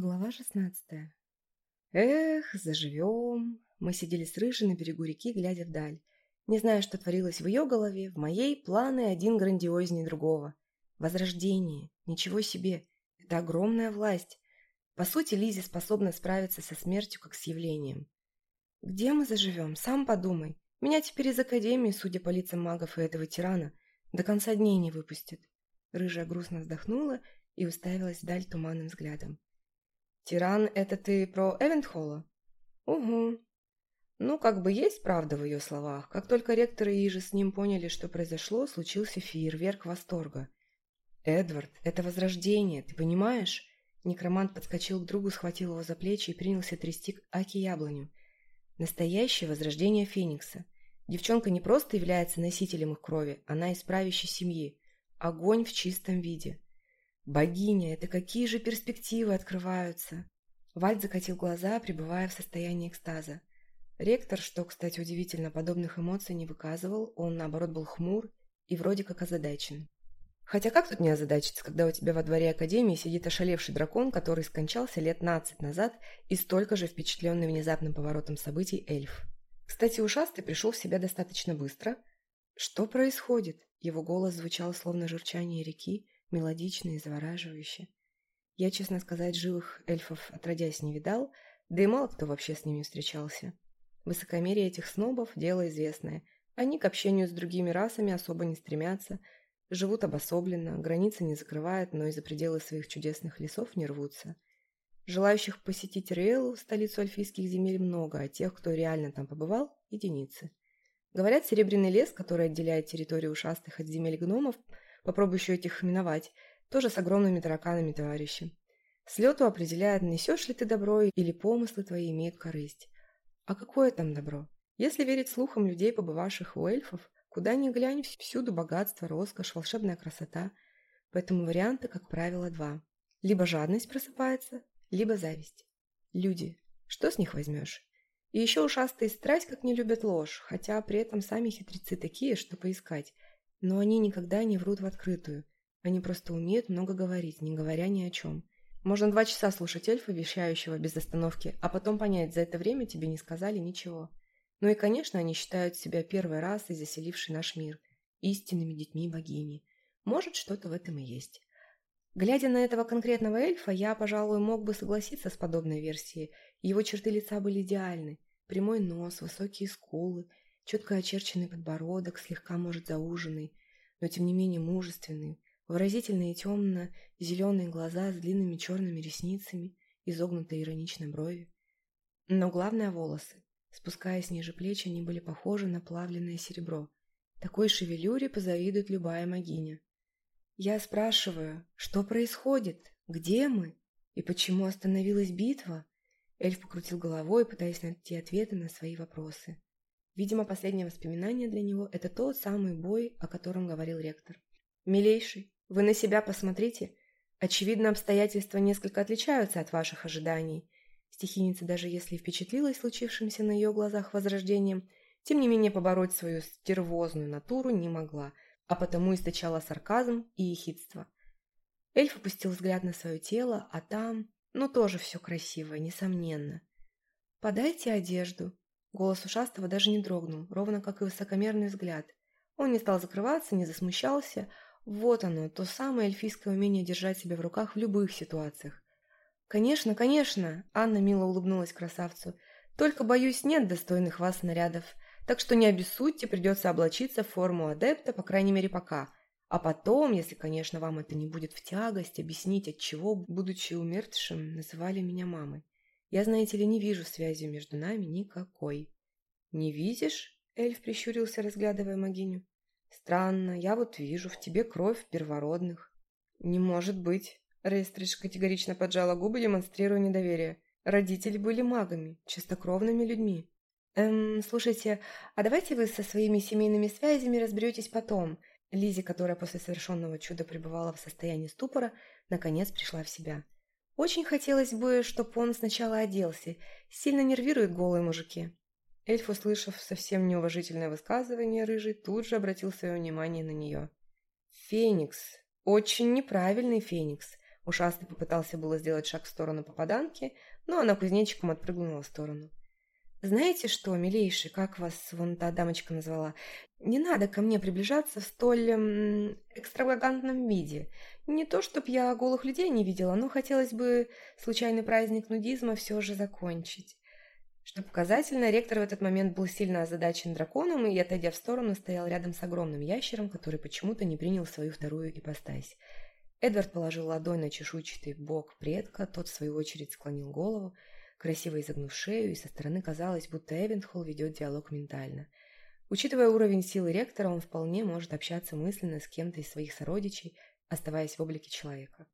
Глава 16. Эх, заживем. Мы сидели с Рыжей на берегу реки, глядя вдаль. Не знаю, что творилось в ее голове, в моей планы один грандиознее другого. Возрождение. Ничего себе. Это огромная власть. По сути, Лизи способна справиться со смертью как с явлением. Где мы заживем? Сам подумай. Меня теперь из Академии, судя по лицам магов и этого тирана, до конца дней не выпустят. Рыжая грустно вздохнула и уставилась вдаль туманным взглядом. «Тиран — это ты про Эвентхолла?» «Угу». Ну, как бы есть правда в ее словах. Как только ректор и Иже с ним поняли, что произошло, случился фейерверк восторга. «Эдвард, это возрождение, ты понимаешь?» Некромант подскочил к другу, схватил его за плечи и принялся трясти Аки яблоню. Настоящее возрождение Феникса. Девчонка не просто является носителем их крови, она из правящей семьи. Огонь в чистом виде. Богиня, это какие же перспективы открываются? Вальд закатил глаза, пребывая в состоянии экстаза. Ректор, что, кстати, удивительно, подобных эмоций не выказывал, он, наоборот, был хмур и вроде как озадачен. Хотя как тут не озадачиться, когда у тебя во дворе Академии сидит ошалевший дракон, который скончался лет 15 назад и столько же впечатленный внезапным поворотом событий эльф. Кстати, ушастый пришел в себя достаточно быстро. Что происходит? Его голос мелодичные, завораживающие. Я, честно сказать, живых эльфов отродясь не видал, да и мало кто вообще с ними встречался. Высокомерие этих снобов – дело известное. Они к общению с другими расами особо не стремятся, живут обособленно, границы не закрывают, но и за пределы своих чудесных лесов не рвутся. Желающих посетить Риэлу, столицу альфийских земель, много, а тех, кто реально там побывал – единицы. Говорят, серебряный лес, который отделяет территорию ушастых от земель гномов – Попробую еще этих миновать, тоже с огромными тараканами товарищи. Слету определяет, несешь ли ты добро или помыслы твои имеют корысть. А какое там добро? Если верить слухам людей, побывавших у эльфов, куда ни глянь, всюду богатство, роскошь, волшебная красота. Поэтому варианта, как правило, два. Либо жадность просыпается, либо зависть. Люди. Что с них возьмешь? И еще ушастые страсть как не любят ложь, хотя при этом сами хитрецы такие, что поискать – но они никогда не врут в открытую. Они просто умеют много говорить, не говоря ни о чем. Можно два часа слушать эльфа, вещающего без остановки, а потом понять, за это время тебе не сказали ничего. Ну и, конечно, они считают себя первой расой, заселившей наш мир, истинными детьми богини. Может, что-то в этом и есть. Глядя на этого конкретного эльфа, я, пожалуй, мог бы согласиться с подобной версией. Его черты лица были идеальны. Прямой нос, высокие скулы – Четкая очерченный подбородок, слегка, может, зауженный, но тем не менее мужественный, выразительные темно-зеленые глаза с длинными черными ресницами, изогнутые иронично брови. Но главное – волосы. Спускаясь ниже плеч, они были похожи на плавленное серебро. Такой шевелюре позавидует любая могиня. Я спрашиваю, что происходит? Где мы? И почему остановилась битва? Эльф покрутил головой, пытаясь найти ответы на свои вопросы. Видимо, последнее воспоминание для него – это тот самый бой, о котором говорил ректор. «Милейший, вы на себя посмотрите. Очевидно, обстоятельства несколько отличаются от ваших ожиданий». Стихийница, даже если впечатлилась случившимся на ее глазах возрождением, тем не менее побороть свою стервозную натуру не могла, а потому источала сарказм и ехидство. Эльф опустил взгляд на свое тело, а там... Ну, тоже все красиво, несомненно. «Подайте одежду», Голос ушастого даже не дрогнул, ровно как и высокомерный взгляд. Он не стал закрываться, не засмущался. Вот оно, то самое эльфийское умение держать себя в руках в любых ситуациях. «Конечно, конечно!» – Анна мило улыбнулась красавцу. «Только, боюсь, нет достойных вас снарядов. Так что не обессудьте, придется облачиться в форму адепта, по крайней мере, пока. А потом, если, конечно, вам это не будет в тягость, объяснить, от чего, будучи умертвшим, называли меня мамой. Я, знаете ли, не вижу связи между нами никакой. Не видишь? Эльф прищурился, разглядывая могиню. Странно, я вот вижу, в тебе кровь первородных. Не может быть. Рейстридж категорично поджала губы, демонстрируя недоверие. Родители были магами, чистокровными людьми. Эм, слушайте, а давайте вы со своими семейными связями разберетесь потом. Лизи, которая после совершенного Очень хотелось бы, чтобы он сначала оделся. Сильно нервирует голые мужики. Эльф, услышав совсем неуважительное высказывание, Рыжий тут же обратил свое внимание на нее. «Феникс. Очень неправильный Феникс». Ушастый попытался было сделать шаг в сторону попаданки, но она кузнечиком отпрыгнула в сторону. Знаете что, милейший, как вас вон та дамочка назвала? Не надо ко мне приближаться в столь эм, экстравагантном виде. Не то, чтоб я голых людей не видела, но хотелось бы случайный праздник нудизма все же закончить. Что показательно, ректор в этот момент был сильно озадачен драконом и, отойдя в сторону, стоял рядом с огромным ящером, который почему-то не принял свою вторую ипостась. Эдвард положил ладонь на чешуйчатый бок предка, тот, в свою очередь, склонил голову, Красивый шею и со стороны казалось, будто Эвентхолл ведет диалог ментально. Учитывая уровень силы ректора, он вполне может общаться мысленно с кем-то из своих сородичей, оставаясь в облике человека.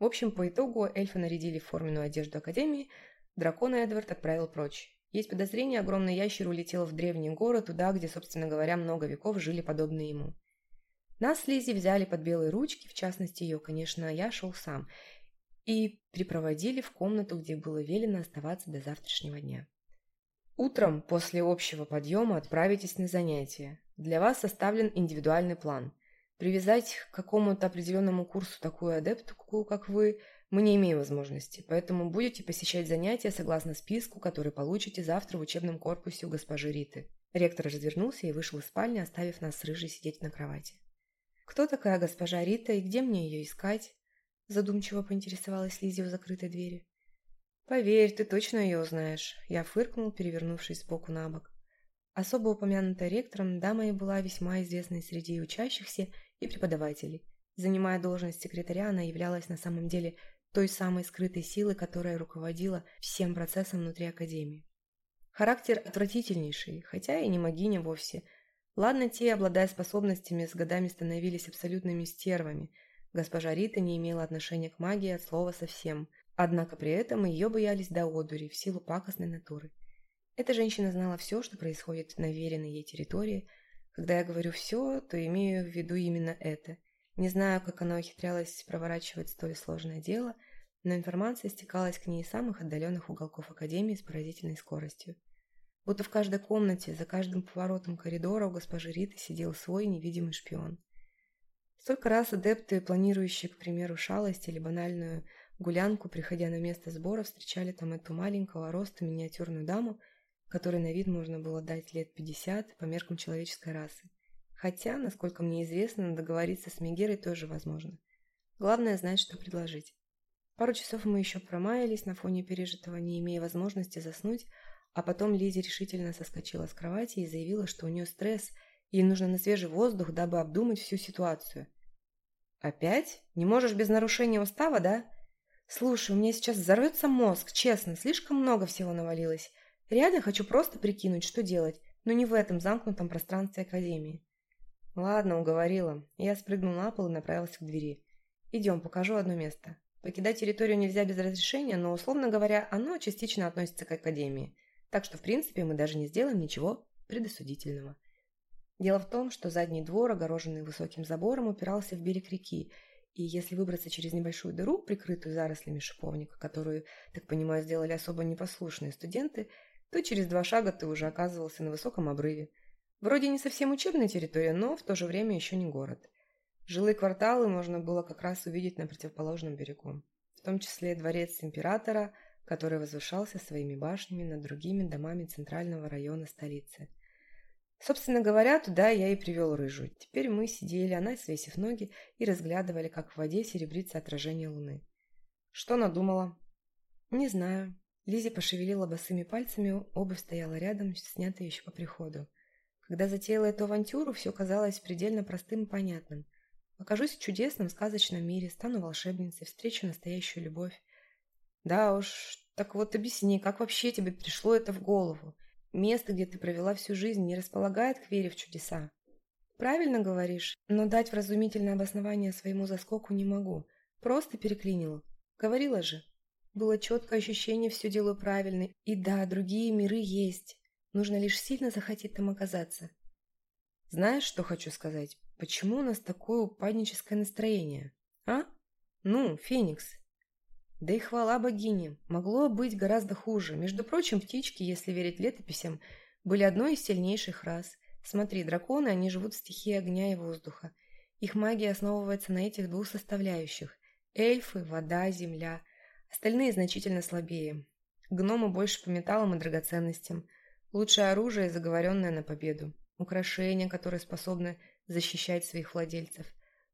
В общем, по итогу эльфа нарядили в форменную одежду Академии, дракона Эдвард отправил прочь. Есть подозрение, огромный ящер улетел в древний город, туда, где, собственно говоря, много веков жили подобные ему. Нас с Лизи взяли под белые ручки, в частности ее, конечно, я шел сам – и припроводили в комнату, где было велено оставаться до завтрашнего дня. Утром после общего подъема отправитесь на занятия. Для вас составлен индивидуальный план. Привязать к какому-то определенному курсу такую адептку, как вы, мы не имеем возможности, поэтому будете посещать занятия согласно списку, который получите завтра в учебном корпусе у госпожи Риты. Ректор развернулся и вышел из спальни, оставив нас с Рыжей сидеть на кровати. «Кто такая госпожа Рита и где мне ее искать?» Задумчиво поинтересовалась Лиззи у закрытой двери. «Поверь, ты точно ее узнаешь», — я фыркнул, перевернувшись сбоку на бок. Особо упомянутая ректором, дама и была весьма известной среди учащихся и преподавателей. Занимая должность секретаря, она являлась на самом деле той самой скрытой силой, которая руководила всем процессом внутри Академии. Характер отвратительнейший, хотя и не могиня вовсе — Ладно, те, обладая способностями, с годами становились абсолютными стервами. Госпожа Рита не имела отношения к магии от слова совсем, однако при этом ее боялись до одури в силу пакостной натуры. Эта женщина знала все, что происходит на веренной ей территории. Когда я говорю «все», то имею в виду именно это. Не знаю, как она ухитрялась проворачивать столь сложное дело, но информация стекалась к ней из самых отдаленных уголков Академии с поразительной скоростью. Будто в каждой комнате, за каждым поворотом коридора у госпожи Риты сидел свой невидимый шпион – только раз адепты, планирующие, к примеру, шалость или банальную гулянку, приходя на место сбора, встречали там эту маленького роста миниатюрную даму, которой на вид можно было дать лет 50 по меркам человеческой расы. Хотя, насколько мне известно, договориться с Мегерой тоже возможно. Главное знать, что предложить. Пару часов мы еще промаялись на фоне пережитого, не имея возможности заснуть, а потом Лизи решительно соскочила с кровати и заявила, что у нее стресс, ей нужно на свежий воздух, дабы обдумать всю ситуацию. «Опять? Не можешь без нарушения устава, да?» «Слушай, у меня сейчас взорвется мозг, честно, слишком много всего навалилось. Реально хочу просто прикинуть, что делать, но не в этом замкнутом пространстве Академии». «Ладно, уговорила». Я спрыгнул на пол и направился к двери. «Идем, покажу одно место. Покидать территорию нельзя без разрешения, но, условно говоря, оно частично относится к Академии. Так что, в принципе, мы Дело в том, что задний двор, огороженный высоким забором, упирался в берег реки, и если выбраться через небольшую дыру, прикрытую зарослями шиповника, которую, так понимаю, сделали особо непослушные студенты, то через два шага ты уже оказывался на высоком обрыве. Вроде не совсем учебная территория, но в то же время еще не город. Жилые кварталы можно было как раз увидеть на противоположном берегу, в том числе дворец императора, который возвышался своими башнями над другими домами центрального района столицы – Собственно говоря, туда я и привел рыжую. Теперь мы сидели, она, свесив ноги, и разглядывали, как в воде серебрится отражение луны. Что надумала? Не знаю. Лизи пошевелила босыми пальцами, обувь стояла рядом, снятая еще по приходу. Когда затеяла эту авантюру, все казалось предельно простым и понятным. Окажусь в чудесном сказочном мире, стану волшебницей, встречу настоящую любовь. Да уж, так вот объясни, как вообще тебе пришло это в голову? — Место, где ты провела всю жизнь, не располагает к вере в чудеса. Правильно говоришь, но дать вразумительное обоснование своему заскоку не могу. Просто переклинила. Говорила же. Было четкое ощущение, все делаю правильно. И да, другие миры есть. Нужно лишь сильно захотеть там оказаться. Знаешь, что хочу сказать? Почему у нас такое упадническое настроение? А? Ну, Феникс, да и хвала богине, могло быть гораздо хуже. Между прочим, птички, если верить летописям, были одной из сильнейших рас. Смотри, драконы, они живут в стихии огня и воздуха. Их магия основывается на этих двух составляющих. Эльфы, вода, земля. Остальные значительно слабее. Гномы больше по металлам и драгоценностям. Лучшее оружие, заговоренное на победу. Украшения, которые способны защищать своих владельцев.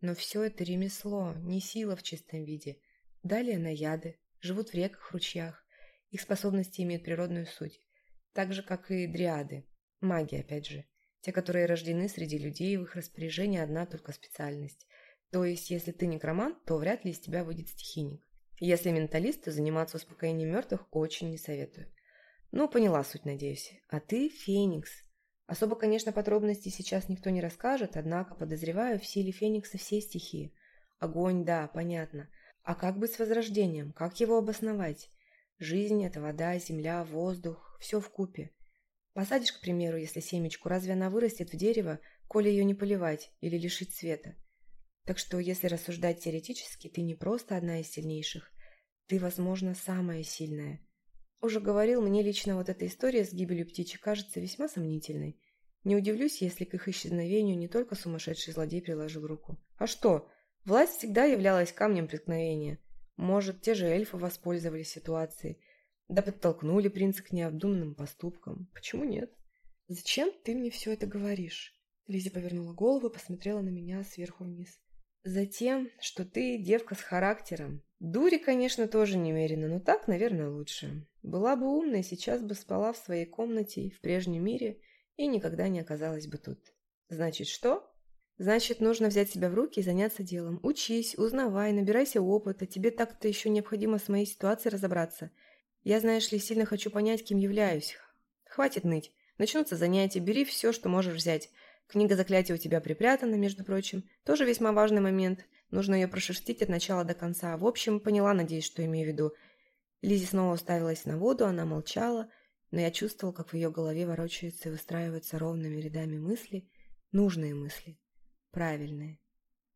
Но все это ремесло, не сила в чистом виде. Далее наяды живут в реках, ручьях. Их способности имеют природную суть, так же, как и дриады, маги, опять же, те, которые рождены среди людей, в их распоряжении одна только специальность. То есть, если ты некромант, то вряд ли из тебя выйдет стихийник. Если менталист, то заниматься успокоением мертвых очень не советую. Ну, поняла суть, надеюсь. А ты Феникс. Особо, конечно, подробностей сейчас никто не расскажет, однако подозреваю в силе Феникса все стихии. Огонь, да, понятно – а как быть с возрождением? Как его обосновать? Жизнь – это вода, земля, воздух, все в купе. Посадишь, к примеру, если семечку, разве она вырастет в дерево, коли ее не поливать или лишить света. Так что, если рассуждать теоретически, ты не просто одна из сильнейших, ты, возможно, самая сильная. Уже говорил, мне лично вот эта история с гибелью птичек, кажется весьма сомнительной. Не удивлюсь, если к их исчезновению не только сумасшедший злодей приложил руку. А что? Власть всегда являлась камнем преткновения. Может, те же эльфы воспользовались ситуацией. Да подтолкнули принца к необдуманным поступкам. Почему нет? «Зачем ты мне все это говоришь?» Лиза повернула голову и посмотрела на меня сверху вниз. «Затем, что ты девка с характером. Дури, конечно, тоже немерено, но так, наверное, лучше. Была бы умной, сейчас бы спала в своей комнате в прежнем мире и никогда не оказалась бы тут. Значит, что?» Значит, нужно взять себя в руки и заняться делом. Учись, узнавай, набирайся опыта. Тебе так-то еще необходимо с моей ситуацией разобраться. Я, знаешь ли, сильно хочу понять, кем являюсь. Хватит ныть. Начнутся занятия, бери все, что можешь взять. Книга заклятия у тебя припрятана, между прочим. Тоже весьма важный момент. Нужно ее прошерстить от начала до конца. В общем, поняла, надеюсь, что имею в виду. Лизи снова уставилась на воду, она молчала, но я чувствовал, как в ее голове ворочаются и выстраиваются ровными рядами мысли, нужные мысли правильное.